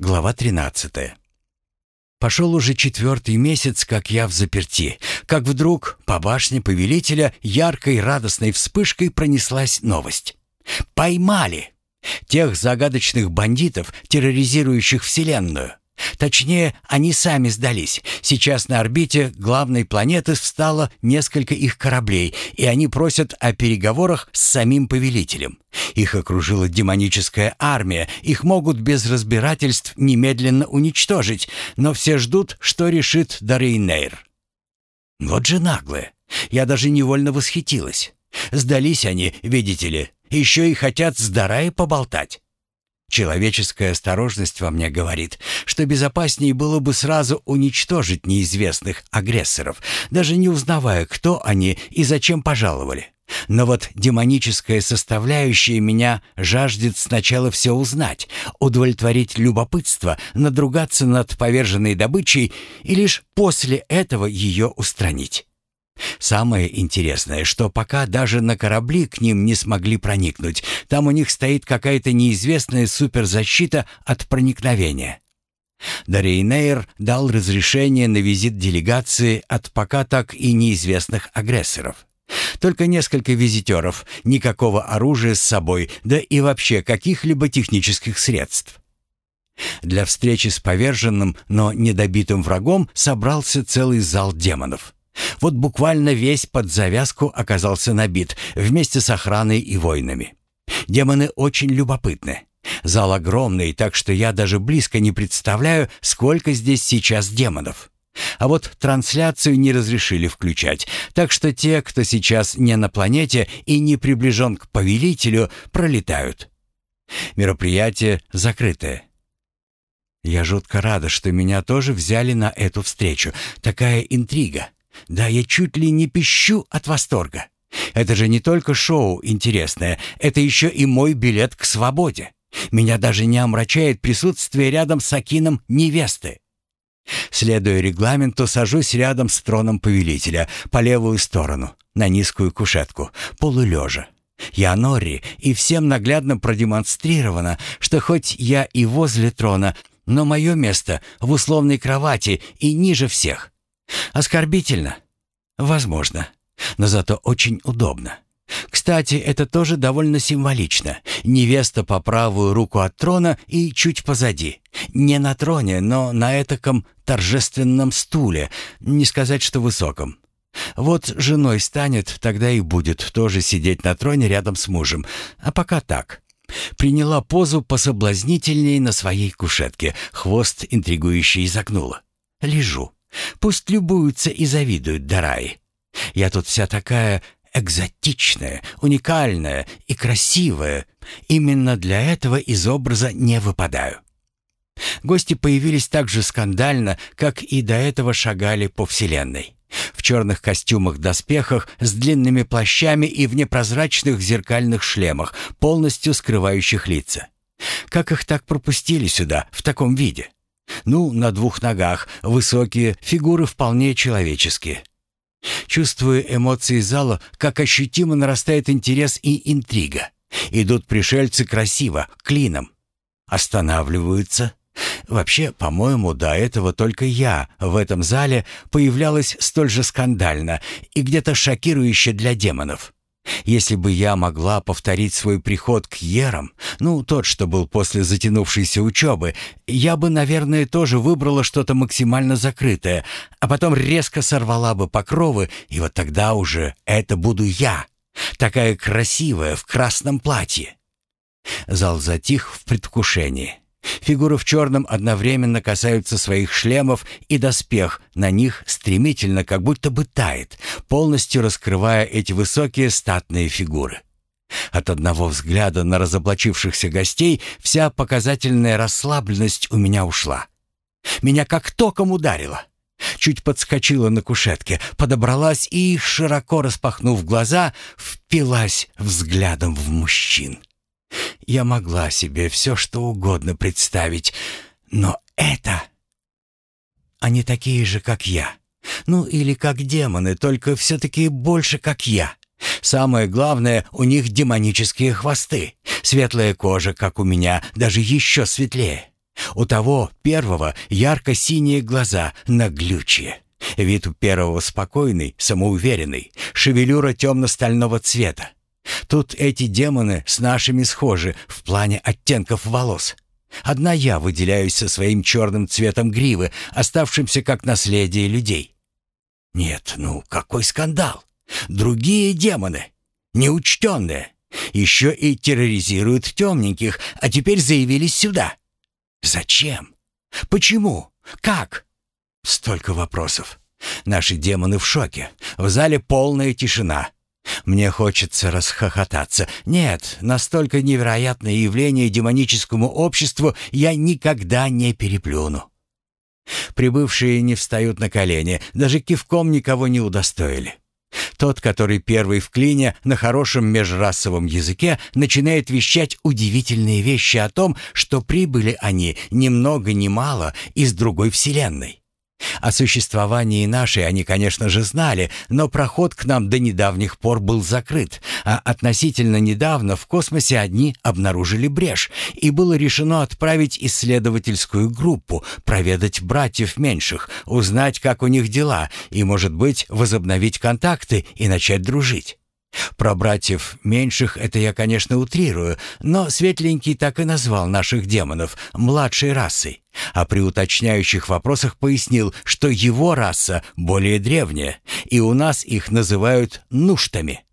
Глава 13. Пошел уже четвертый месяц, как я в заперти, как вдруг по башне повелителя яркой радостной вспышкой пронеслась новость. Поймали! Тех загадочных бандитов, терроризирующих Вселенную. Точнее, они сами сдались. Сейчас на орбите главной планеты встало несколько их кораблей, и они просят о переговорах с самим повелителем. Их окружила демоническая армия, их могут без разбирательств немедленно уничтожить, но все ждут, что решит Дарейнейр. Вот же наглые. Я даже невольно восхитилась. Сдались они, видите ли, еще и хотят с Дарай поболтать. Человеческая осторожность во мне говорит, что безопаснее было бы сразу уничтожить неизвестных агрессоров, даже не узнавая, кто они и зачем пожаловали. Но вот демоническая составляющая меня жаждет сначала все узнать, удовлетворить любопытство, надругаться над поверженной добычей и лишь после этого ее устранить. Самое интересное, что пока даже на корабли к ним не смогли проникнуть, там у них стоит какая-то неизвестная суперзащита от проникновения. Дарейнейр дал разрешение на визит делегации от пока так и неизвестных агрессоров. Только несколько визитеров, никакого оружия с собой, да и вообще каких-либо технических средств. Для встречи с поверженным, но недобитым врагом собрался целый зал демонов. Вот буквально весь под завязку оказался набит, вместе с охраной и воинами. Демоны очень любопытны. Зал огромный, так что я даже близко не представляю, сколько здесь сейчас демонов. А вот трансляцию не разрешили включать, так что те, кто сейчас не на планете и не приближен к повелителю, пролетают. Мероприятие закрытое. Я жутко рада, что меня тоже взяли на эту встречу. Такая интрига. Да, я чуть ли не пищу от восторга. Это же не только шоу интересное, это еще и мой билет к свободе. Меня даже не омрачает присутствие рядом с Акином невесты. Следуя регламенту, сажусь рядом с троном повелителя, по левую сторону, на низкую кушетку, полулежа. Я Нори, и всем наглядно продемонстрировано, что хоть я и возле трона, но мое место в условной кровати и ниже всех. Оскорбительно? Возможно. Но зато очень удобно. Кстати, это тоже довольно символично. Невеста по правую руку от трона и чуть позади. Не на троне, но на этаком торжественном стуле, не сказать, что высоком. Вот женой станет, тогда и будет тоже сидеть на троне рядом с мужем. А пока так. Приняла позу пособлазнительней на своей кушетке, хвост интригующе изогнула. Лежу. Пусть любуются и завидуют Дараи. Я тут вся такая экзотичная, уникальная и красивая. Именно для этого из образа не выпадаю. Гости появились так же скандально, как и до этого шагали по вселенной. В черных костюмах-доспехах с длинными плащами и в непрозрачных зеркальных шлемах, полностью скрывающих лица. Как их так пропустили сюда, в таком виде? Ну, на двух ногах, высокие, фигуры вполне человеческие. Чувствую эмоции зала, как ощутимо нарастает интерес и интрига. Идут пришельцы красиво, клином. Останавливаются. Вообще, по-моему, до этого только я в этом зале появлялась столь же скандально и где-то шокирующе для демонов. Если бы я могла повторить свой приход к Ерам, ну, тот, что был после затянувшейся учебы, я бы, наверное, тоже выбрала что-то максимально закрытое, а потом резко сорвала бы покровы, и вот тогда уже это буду я, такая красивая в красном платье. Зал затих в предвкушении. Фигуры в черном одновременно касаются своих шлемов, и доспех на них стремительно, как будто бы тает, полностью раскрывая эти высокие статные фигуры. От одного взгляда на разоблачившихся гостей вся показательная расслабленность у меня ушла. Меня как током ударило. Чуть подскочила на кушетке, подобралась и, широко распахнув глаза, впилась взглядом в мужчин. Я могла себе все, что угодно представить, но это... Они такие же, как я. Ну, или как демоны, только все-таки больше, как я. Самое главное, у них демонические хвосты. Светлая кожа, как у меня, даже еще светлее. У того первого ярко-синие глаза, наглючие. Вид у первого спокойный, самоуверенный, шевелюра темно-стального цвета. Тут эти демоны с нашими схожи в плане оттенков волос. Одна я выделяюсь со своим черным цветом гривы, оставшимся как наследие людей. Нет, ну какой скандал! Другие демоны, неучтенные, еще и терроризируют темненьких, а теперь заявились сюда. Зачем? Почему? Как? Столько вопросов. Наши демоны в шоке. В зале полная тишина. Мне хочется расхохотаться. Нет, настолько невероятное явление демоническому обществу я никогда не переплюну. Прибывшие не встают на колени, даже кивком никого не удостоили. Тот, который первый в клине на хорошем межрасовом языке, начинает вещать удивительные вещи о том, что прибыли они ни много ни мало из другой вселенной. О существовании нашей они, конечно же, знали, но проход к нам до недавних пор был закрыт, а относительно недавно в космосе одни обнаружили брешь, и было решено отправить исследовательскую группу, проведать братьев меньших, узнать, как у них дела, и, может быть, возобновить контакты и начать дружить. Про братьев меньших это я, конечно, утрирую, но Светленький так и назвал наших демонов младшей расой, а при уточняющих вопросах пояснил, что его раса более древняя, и у нас их называют нуштами.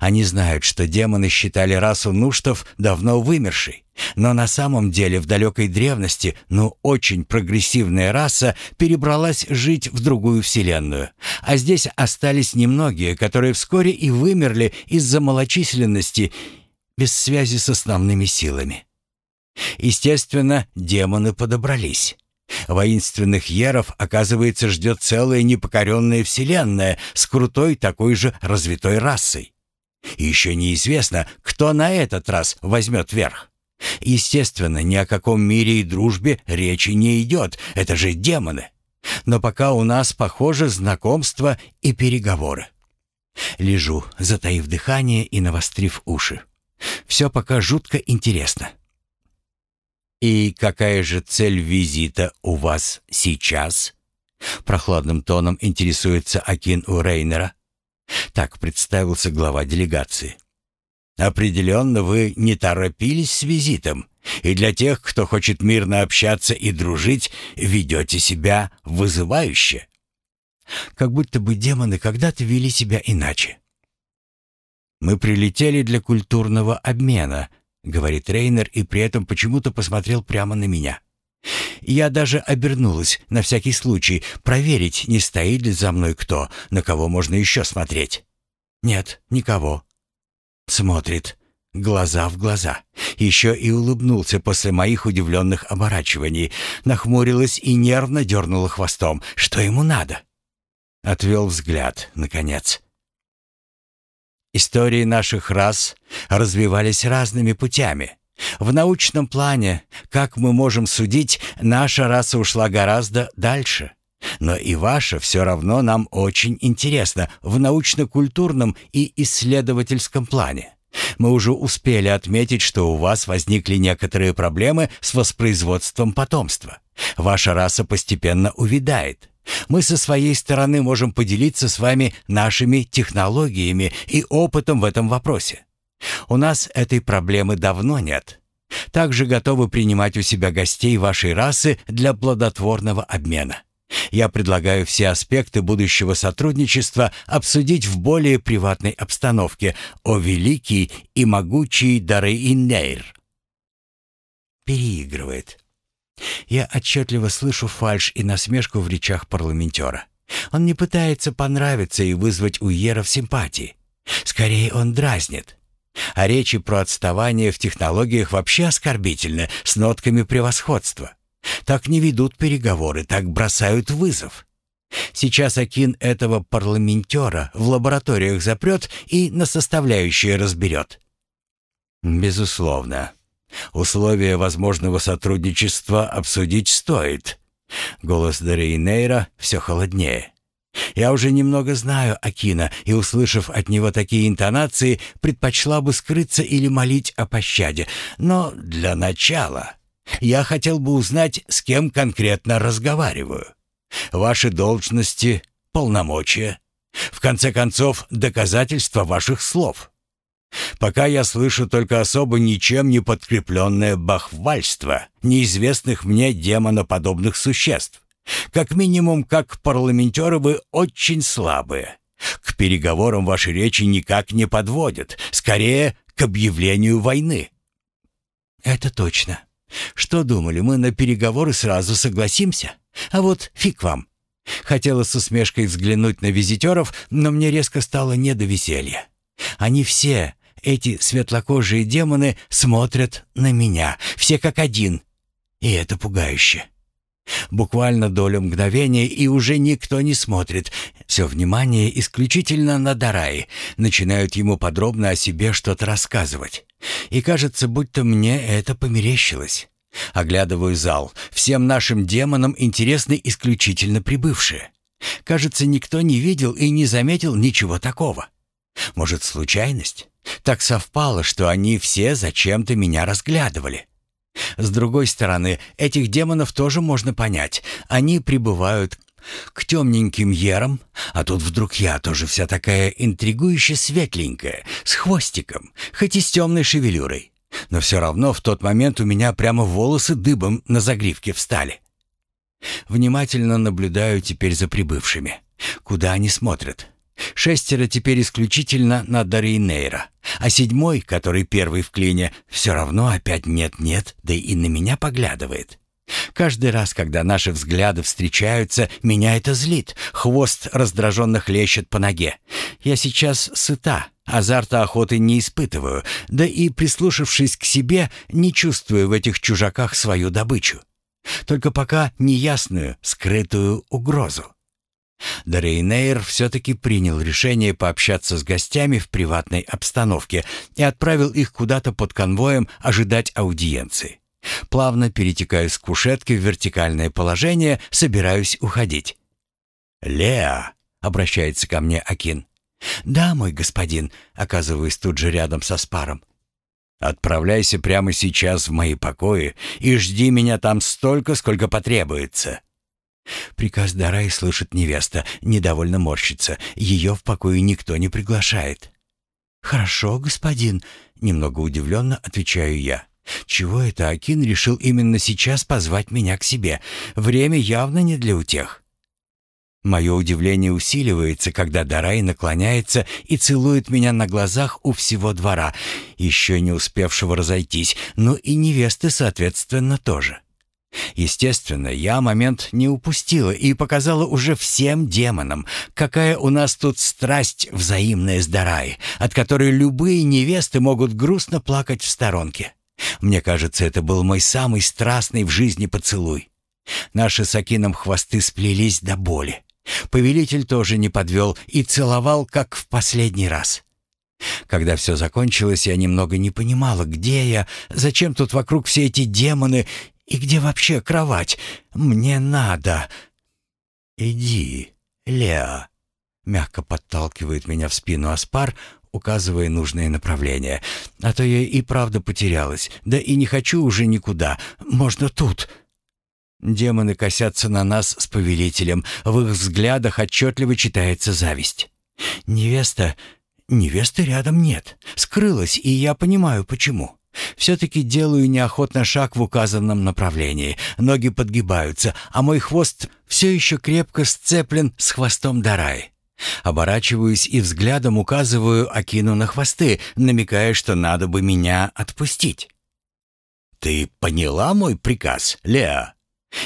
Они знают, что демоны считали расу нуштов давно вымершей. Но на самом деле в далекой древности, ну очень прогрессивная раса перебралась жить в другую вселенную. А здесь остались немногие, которые вскоре и вымерли из-за малочисленности, без связи с основными силами. Естественно, демоны подобрались. Воинственных еров, оказывается, ждет целая непокоренная вселенная с крутой такой же развитой расой. И еще неизвестно, кто на этот раз возьмет верх. Естественно, ни о каком мире и дружбе речи не идет, это же демоны. Но пока у нас, похоже, знакомство и переговоры. Лежу, затаив дыхание и навострив уши. Все пока жутко интересно. «И какая же цель визита у вас сейчас?» Прохладным тоном интересуется Акин у Рейнера. Так представился глава делегации. Определенно вы не торопились с визитом, и для тех, кто хочет мирно общаться и дружить, ведете себя вызывающе. Как будто бы демоны когда-то вели себя иначе. «Мы прилетели для культурного обмена», — говорит Рейнер, и при этом почему-то посмотрел прямо на меня. Я даже обернулась, на всякий случай, проверить, не стоит ли за мной кто, на кого можно еще смотреть. Нет, никого. Смотрит. Глаза в глаза. Еще и улыбнулся после моих удивленных оборачиваний. Нахмурилась и нервно дернула хвостом. Что ему надо? Отвел взгляд, наконец. Истории наших рас развивались разными путями. В научном плане, как мы можем судить, наша раса ушла гораздо дальше. Но и ваша все равно нам очень интересна в научно-культурном и исследовательском плане. Мы уже успели отметить, что у вас возникли некоторые проблемы с воспроизводством потомства. Ваша раса постепенно увядает. Мы со своей стороны можем поделиться с вами нашими технологиями и опытом в этом вопросе. У нас этой проблемы давно нет. Также готовы принимать у себя гостей вашей расы для плодотворного обмена. Я предлагаю все аспекты будущего сотрудничества обсудить в более приватной обстановке. О великий и могучий Дарейнейр. Переигрывает. Я отчетливо слышу фальшь и насмешку в речах парламентера. Он не пытается понравиться и вызвать у Еров симпатии. Скорее, он дразнит. А речи про отставание в технологиях вообще оскорбительны, с нотками превосходства. Так не ведут переговоры, так бросают вызов. Сейчас Акин этого парламентера в лабораториях запрет и на составляющие разберет. Безусловно. Условия возможного сотрудничества обсудить стоит. Голос Дарейнейра все холоднее. Я уже немного знаю Акина, и, услышав от него такие интонации, предпочла бы скрыться или молить о пощаде. Но для начала Я хотел бы узнать, с кем конкретно разговариваю. Ваши должности, полномочия, в конце концов, доказательства ваших слов. Пока я слышу только особо ничем не подкрепленное бахвальство неизвестных мне демоноподобных существ. Как минимум, как парламентеры вы очень слабые. К переговорам ваши речи никак не подводят, скорее к объявлению войны. Это точно. Что думали, мы на переговоры сразу согласимся? А вот фиг вам. Хотела с усмешкой взглянуть на визитеров, но мне резко стало не до веселья. Они все, эти светлокожие демоны, смотрят на меня, все как один. И это пугающе. Буквально долю мгновения, и уже никто не смотрит. Все внимание исключительно на Дараи. Начинают ему подробно о себе что-то рассказывать. И кажется, будто мне это померещилось. Оглядываю зал. Всем нашим демонам интересны исключительно прибывшие. Кажется, никто не видел и не заметил ничего такого. Может, случайность? Так совпало, что они все зачем-то меня разглядывали. С другой стороны, этих демонов тоже можно понять. Они прибывают к темненьким ерам, а тут вдруг я тоже вся такая интригующе светленькая, с хвостиком, хоть и с темной шевелюрой. Но все равно в тот момент у меня прямо волосы дыбом на загривке встали. Внимательно наблюдаю теперь за прибывшими. Куда они смотрят? Шестеро теперь исключительно на Дарейнейра, а седьмой, который первый в клине, все равно опять нет-нет, да и на меня поглядывает. Каждый раз, когда наши взгляды встречаются, меня это злит. Хвост раздраженно хлещет по ноге. Я сейчас сыта, азарта охоты не испытываю, да и, прислушавшись к себе, не чувствую в этих чужаках свою добычу. Только пока неясную, скрытую угрозу. Дарейнейр все-таки принял решение пообщаться с гостями в приватной обстановке и отправил их куда-то под конвоем ожидать аудиенции. Плавно перетекаю с кушетки в вертикальное положение, собираюсь уходить. «Леа!» — обращается ко мне Акин. «Да, мой господин», — оказываюсь тут же рядом со Спаром. «Отправляйся прямо сейчас в мои покои и жди меня там столько, сколько потребуется». Приказ Дарай слышит невеста, недовольно морщится. Ее в покое никто не приглашает. «Хорошо, господин», — немного удивленно отвечаю я. «Чего это Акин решил именно сейчас позвать меня к себе? Время явно не для утех». Мое удивление усиливается, когда Дарай наклоняется и целует меня на глазах у всего двора, еще не успевшего разойтись, но и невесты, соответственно, тоже. Естественно, я момент не упустила и показала уже всем демонам, какая у нас тут страсть взаимная с Дарай, от которой любые невесты могут грустно плакать в сторонке. Мне кажется, это был мой самый страстный в жизни поцелуй. Наши с Акином хвосты сплелись до боли. Повелитель тоже не подвел и целовал, как в последний раз. Когда все закончилось, я немного не понимала, где я, зачем тут вокруг все эти демоны и где вообще кровать? Мне надо. Иди, Леа. Мягко подталкивает меня в спину Аспар, указывая нужное направление. А то я и правда потерялась. Да и не хочу уже никуда. Можно тут. Демоны косятся на нас с повелителем. В их взглядах отчетливо читается зависть. Невеста... Невесты рядом нет. Скрылась, и я понимаю, почему. Все-таки делаю неохотно шаг в указанном направлении. Ноги подгибаются, а мой хвост все еще крепко сцеплен с хвостом Дарай. Оборачиваюсь и взглядом указываю Акину на хвосты, намекая, что надо бы меня отпустить. «Ты поняла мой приказ, Леа?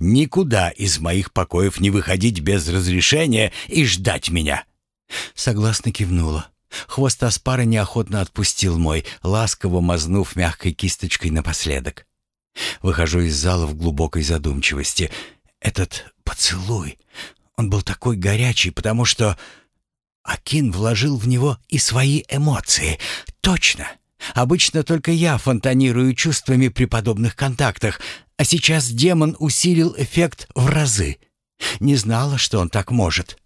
Никуда из моих покоев не выходить без разрешения и ждать меня!» Согласно кивнула. Хвост Аспара неохотно отпустил мой, ласково мазнув мягкой кисточкой напоследок. Выхожу из зала в глубокой задумчивости. Этот поцелуй, он был такой горячий, потому что Акин вложил в него и свои эмоции. Точно. Обычно только я фонтанирую чувствами при подобных контактах, а сейчас демон усилил эффект в разы. Не знала, что он так может.